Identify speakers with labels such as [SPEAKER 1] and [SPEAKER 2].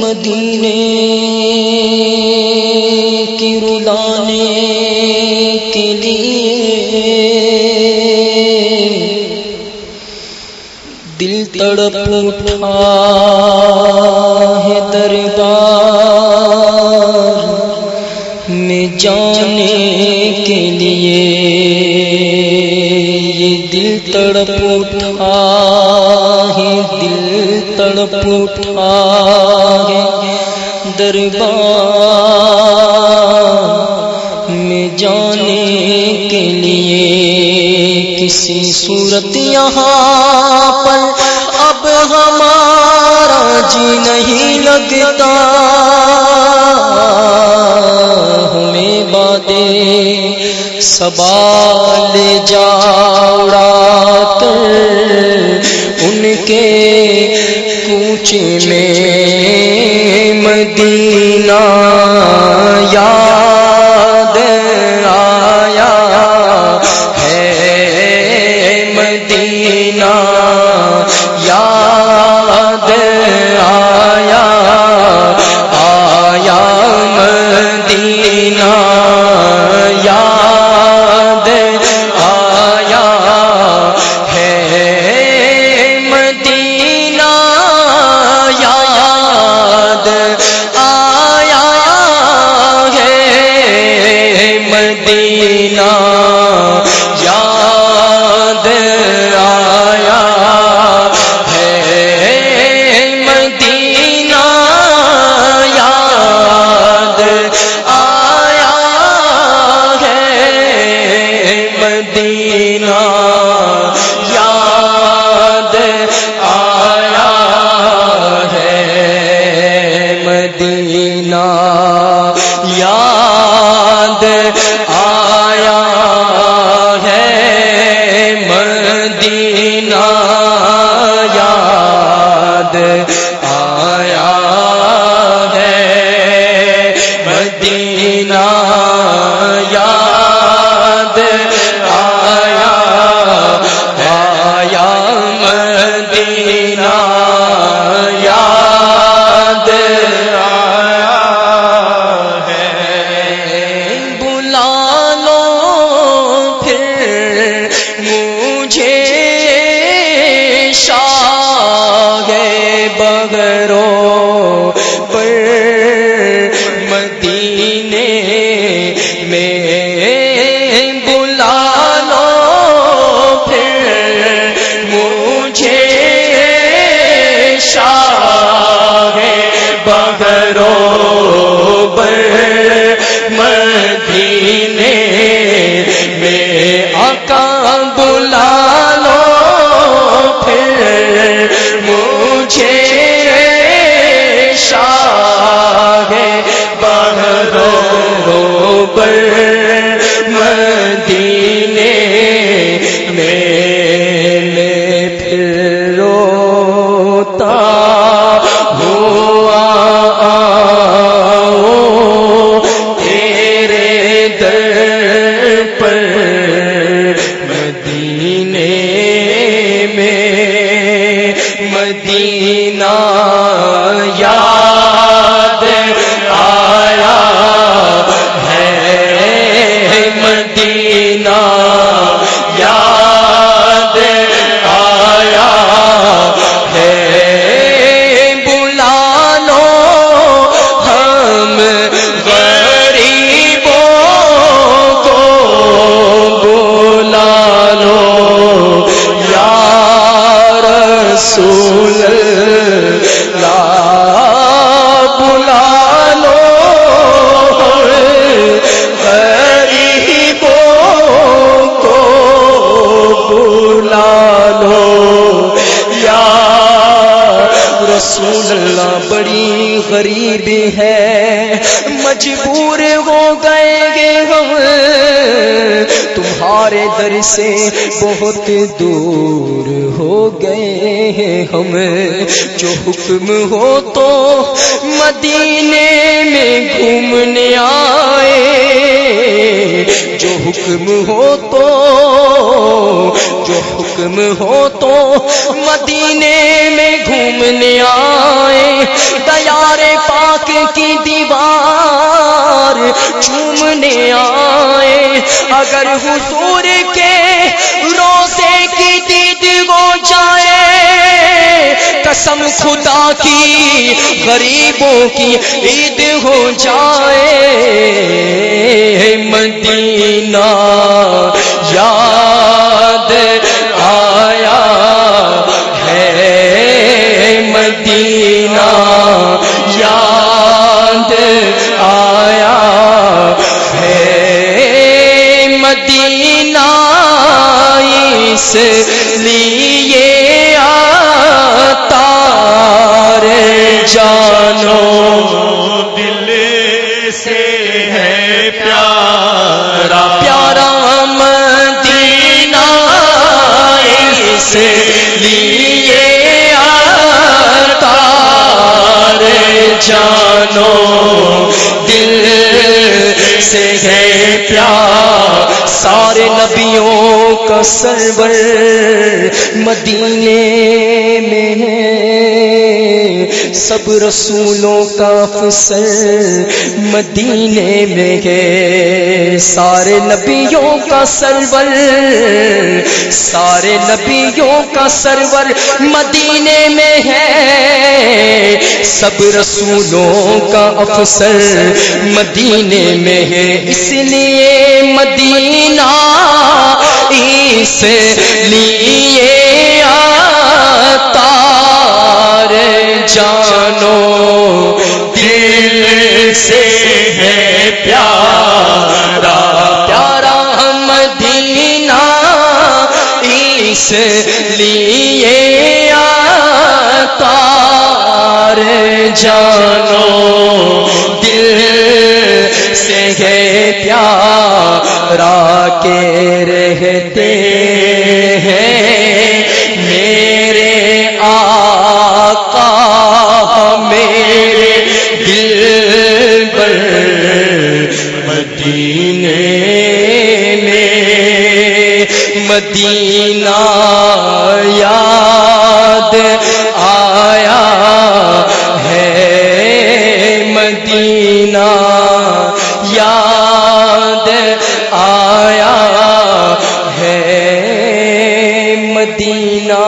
[SPEAKER 1] مدینے کی رلانے کے لیے دل تڑپ اٹھا ہے دربار میں جانے دل تڑپ اٹھا ہے، دل تڑپ اٹھا ہے۔ دربار میں جانے کے لیے کسی صورت یہاں پر اب ہمارا جی نہیں لگتا۔ ہمیں باتیں سوال جاڑا کر ان کے کوچ میں مدینہ یاد آیا ہے مدینہ یاد مدینہ بغرو پر مدینے میں بلا لو پھر مجھے شاہ بغرو پر مدینے میں پھر روتا ہوا۔ آؤ تیرے در پر مدینے میں مدینہ غریب ہے، مجبور ہو گئے گے ہم۔ تمہارے در سے بہت دور ہو گئے ہیں ہم۔ جو حکم ہو تو مدینے میں گھومنے آئے۔ جو حکم ہو تو، جو حکم ہو تو مدینے میں گھومنے آئے۔ دیار پاک کی دیوار چومنے آئے۔ اگر حضور کے روزے کی دید ہو جائے، قسم خدا کی غریبوں کی عید ہو جائے۔ مدینہ اس لیے آتا رے جانو۔
[SPEAKER 2] دل سے ہے پیارا۔
[SPEAKER 1] پیارا مدینہ اس لیے آتا رے جانو۔ دل سے ہے پیار سارے نبیوں سرور مدینے میں ہے سب رسولوں کا افسر مدینے میں ہے۔ سارے نبیوں کا سرور، سارے نبیوں کا سرور مدینے میں ہے۔ سب رسولوں کا افسر مدینے میں ہے۔ اس لیے مدینہ اس لیے آتا جانو، دل سے ہے پیارا۔ پیارا مدینہ اس لیے آتا جانو، دل سے ہے پیارا کے میرے آقا میرے دل پر مدینے میں مدینہ یاد مدینہ